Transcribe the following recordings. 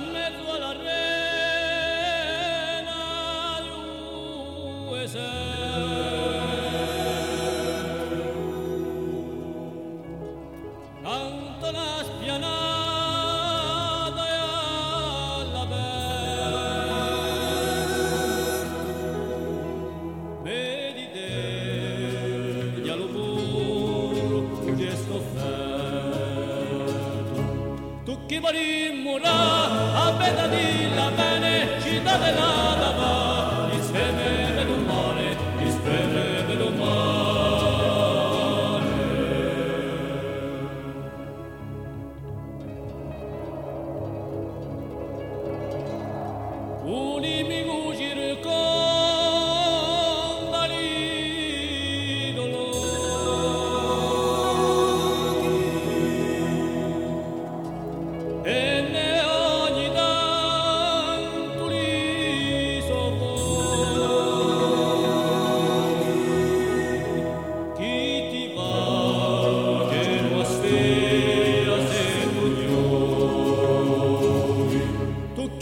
mezzo alla rena di un chi vorrì morà, a bella di la bene, città della dava, insieme mare, insieme mare. Unimi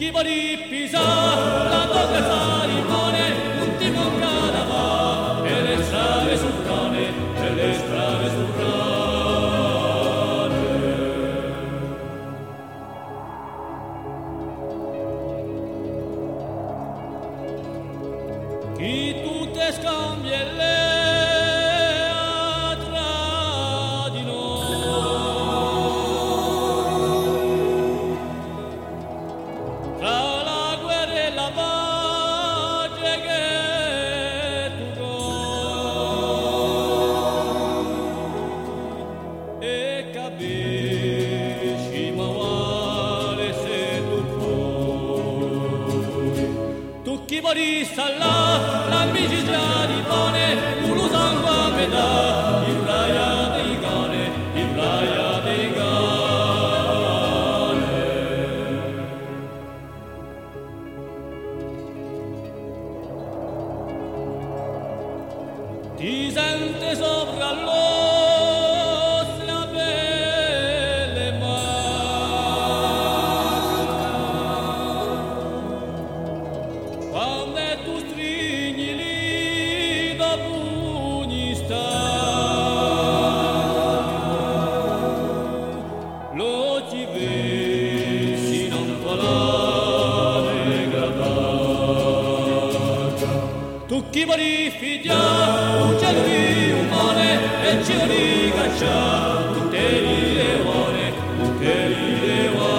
Tivoli, Pisa, la Torre Salimone, tutti con Canavà, e le strade sultane, e le strade sultane. Chi tutte scambia e le tu chi vuoi stalla l'amicizia di pane lo sangue a metà il raia dei cane il raia dei cane ti sente sopra l'osso Tu chi vorrei figlia, un cielo di un male, e cielo di caccia, tu te li leone, tu te li leone.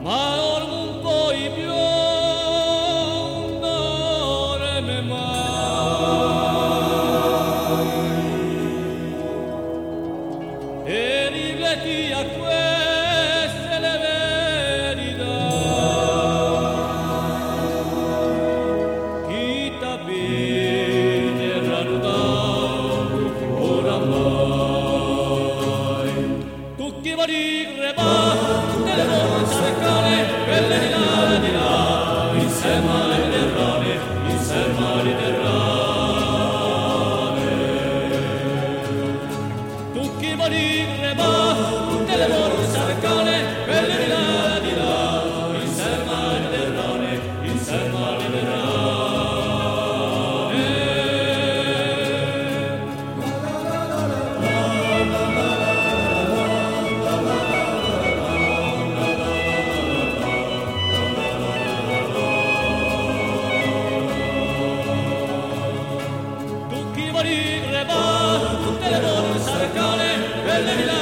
Ma qui a quel morire, va tutte le volte sarcane.